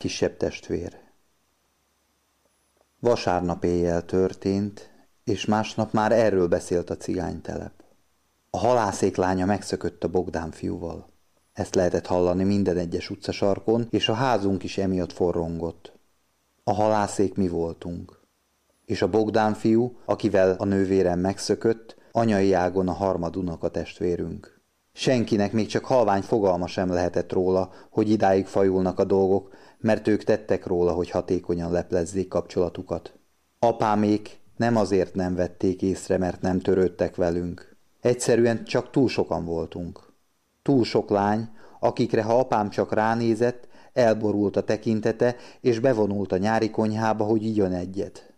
kisebb testvér. Vasárnap éjjel történt, és másnap már erről beszélt a cigánytelep. A halászék lánya megszökött a Bogdán fiúval. Ezt lehetett hallani minden egyes utcasarkon, és a házunk is emiatt forrongott. A halászék mi voltunk. És a Bogdán fiú, akivel a nővérem megszökött, anyai ágon a harmadunak a testvérünk. Senkinek még csak halvány fogalma sem lehetett róla, hogy idáig fajulnak a dolgok, mert ők tettek róla, hogy hatékonyan leplezzék kapcsolatukat. Apámék nem azért nem vették észre, mert nem törődtek velünk. Egyszerűen csak túl sokan voltunk. Túl sok lány, akikre ha apám csak ránézett, elborult a tekintete, és bevonult a nyári konyhába, hogy igyon egyet.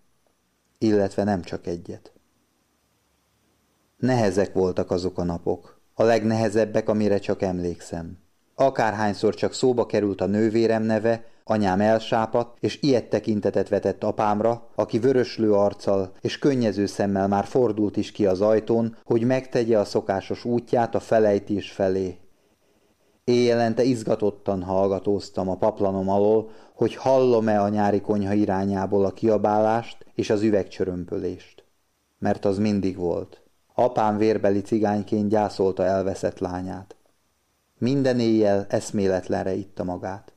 Illetve nem csak egyet. Nehezek voltak azok a napok. A legnehezebbek, amire csak emlékszem. Akárhányszor csak szóba került a nővérem neve, anyám elsápadt, és ilyet tekintetet vetett apámra, aki vöröslő arccal és könnyező szemmel már fordult is ki az ajtón, hogy megtegye a szokásos útját a felejtés felé. Éjjelente izgatottan hallgatóztam a paplanom alól, hogy hallom-e a nyári konyha irányából a kiabálást és az üvegcsörömpölést. Mert az mindig volt. Apám vérbeli cigányként gyászolta elveszett lányát. Minden éjjel eszméletlenre itta magát.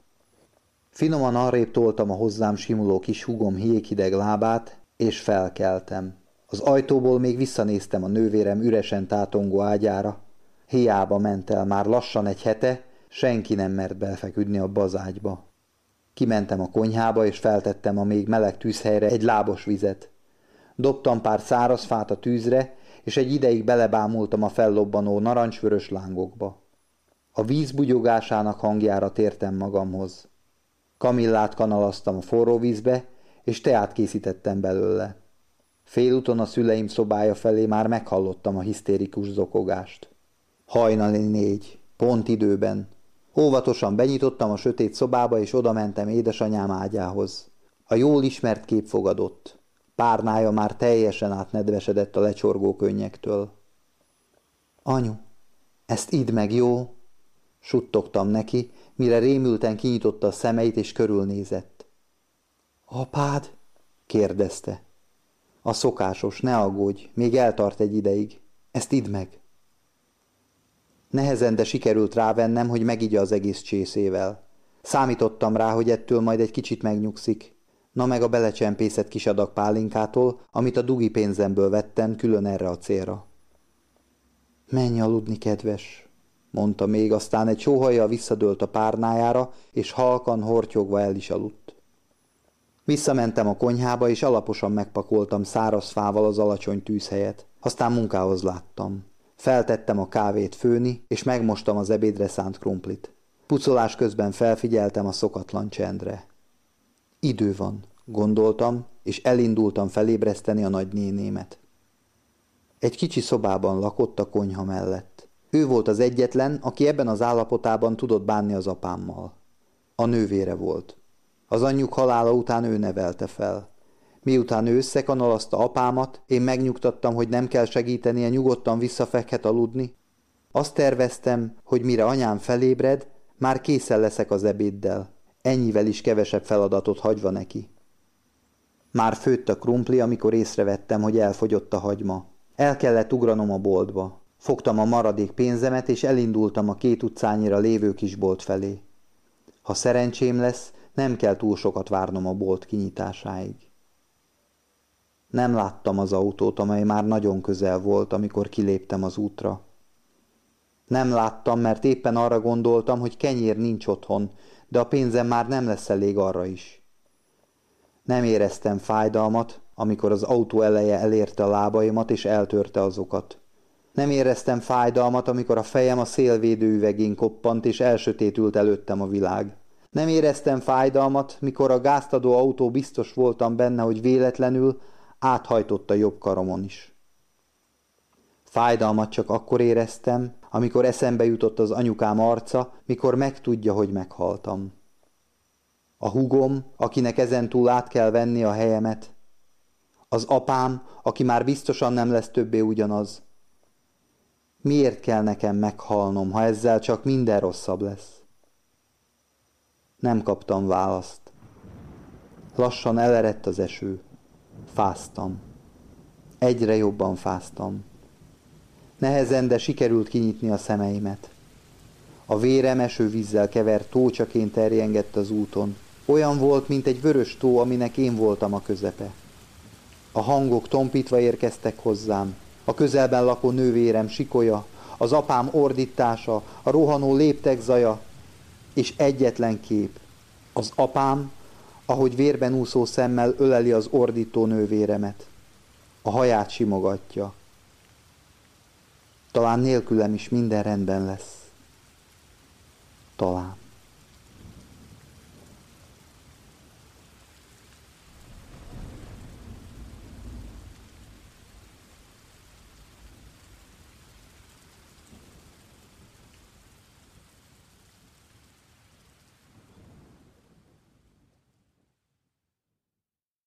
Finoman arrébb toltam a hozzám simuló kis hugom héghideg lábát, és felkeltem. Az ajtóból még visszanéztem a nővérem üresen tátongó ágyára. Hiába ment el már lassan egy hete, senki nem mert belfeküdni a bazágyba. Kimentem a konyhába, és feltettem a még meleg tűzhelyre egy lábos vizet. Dobtam pár száraz fát a tűzre, és egy ideig belebámultam a fellobbanó narancsvörös lángokba. A víz bugyogásának hangjára tértem magamhoz. Kamillát kanalaztam a forró vízbe, és teát készítettem belőle. Félúton a szüleim szobája felé már meghallottam a hisztérikus zokogást. Hajnali négy, pont időben. Óvatosan benyitottam a sötét szobába, és odamentem édesanyám ágyához. A jól ismert kép fogadott. Párnája már teljesen átnedvesedett a lecsorgó könnyektől. Anyu, ezt idd meg, jó? Suttogtam neki, mire rémülten kinyitotta a szemeit és körülnézett. Apád? kérdezte. A szokásos, ne aggódj, még eltart egy ideig. Ezt idd meg. Nehezen, de sikerült rávennem, hogy megigya az egész csészével. Számítottam rá, hogy ettől majd egy kicsit megnyugszik, na meg a belecsempészett kis adag pálinkától, amit a dugi pénzemből vettem külön erre a célra. Menj aludni, kedves, mondta még, aztán egy sóhajjal visszadőlt a párnájára, és halkan hortyogva el is aludt. Visszamentem a konyhába, és alaposan megpakoltam száraz fával az alacsony tűzhelyet. Aztán munkához láttam. Feltettem a kávét főni, és megmostam az ebédre szánt krumplit. Pucolás közben felfigyeltem a szokatlan csendre. Idő van, gondoltam, és elindultam felébreszteni a nagynénémet. Egy kicsi szobában lakott a konyha mellett. Ő volt az egyetlen, aki ebben az állapotában tudott bánni az apámmal. A nővére volt. Az anyjuk halála után ő nevelte fel. Miután ő összekanalazta apámat, én megnyugtattam, hogy nem kell segítenie, nyugodtan visszafekhet aludni. Azt terveztem, hogy mire anyám felébred, már készen leszek az ebéddel ennyivel is kevesebb feladatot hagyva neki. Már főtt a krumpli, amikor észrevettem, hogy elfogyott a hagyma. El kellett ugranom a boltba. Fogtam a maradék pénzemet, és elindultam a két utcányira lévő kisbolt felé. Ha szerencsém lesz, nem kell túl sokat várnom a bolt kinyitásáig. Nem láttam az autót, amely már nagyon közel volt, amikor kiléptem az útra. Nem láttam, mert éppen arra gondoltam, hogy kenyér nincs otthon, de a pénzem már nem lesz elég arra is. Nem éreztem fájdalmat, amikor az autó eleje elérte a lábaimat és eltörte azokat. Nem éreztem fájdalmat, amikor a fejem a szélvédő üvegén koppant és elsötétült előttem a világ. Nem éreztem fájdalmat, mikor a gáztadó autó biztos voltam benne, hogy véletlenül áthajtott a jobb karomon is. Fájdalmat csak akkor éreztem, amikor eszembe jutott az anyukám arca, mikor megtudja, hogy meghaltam. A hugom, akinek ezentúl át kell venni a helyemet. Az apám, aki már biztosan nem lesz többé ugyanaz. Miért kell nekem meghalnom, ha ezzel csak minden rosszabb lesz? Nem kaptam választ. Lassan elerett az eső. Fáztam. Egyre jobban fáztam. Nehezen, de sikerült kinyitni a szemeimet. A vérem esővízzel kevert tócsaként terjengett az úton. Olyan volt, mint egy vörös tó, aminek én voltam a közepe. A hangok tompítva érkeztek hozzám. A közelben lakó nővérem sikolya, az apám ordítása, a rohanó léptek zaja, és egyetlen kép. Az apám, ahogy vérben úszó szemmel öleli az ordító nővéremet. A haját simogatja. Talán nélkülem is minden rendben lesz. Talán.